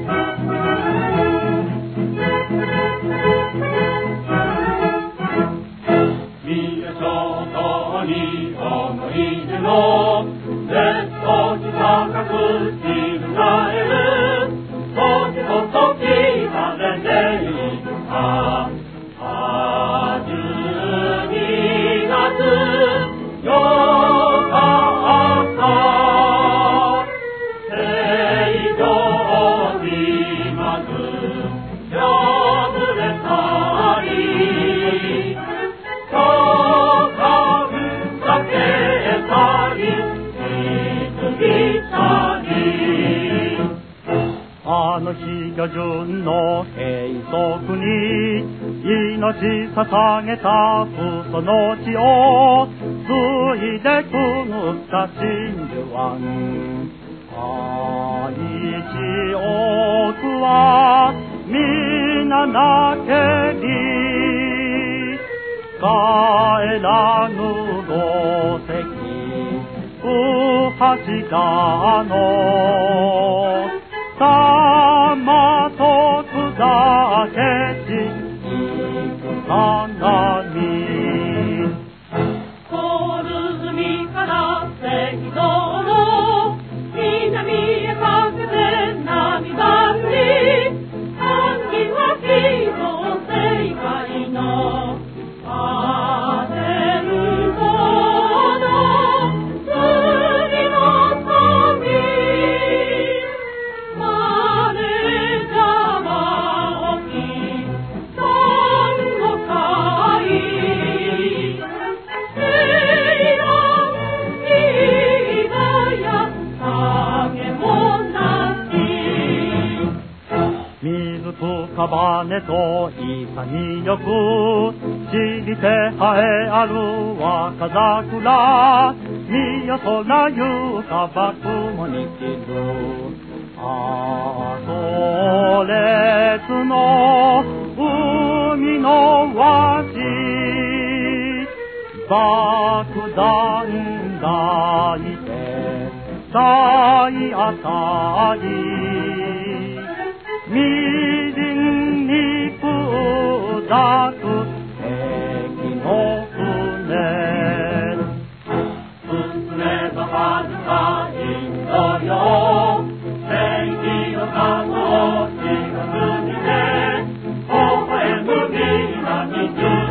見あの日魚順の閉塞に命捧げたその地をついでくぐった真珠湾愛し多くは皆泣けり帰らぬご石不八だの。さまとくだけし戦にコルズミから赤道水とかばねと潔く散りて生えある若桜。見よ空ゆかば雲に散る。あそ列の海の脇爆弾抱いて体当たり。Hallelujah.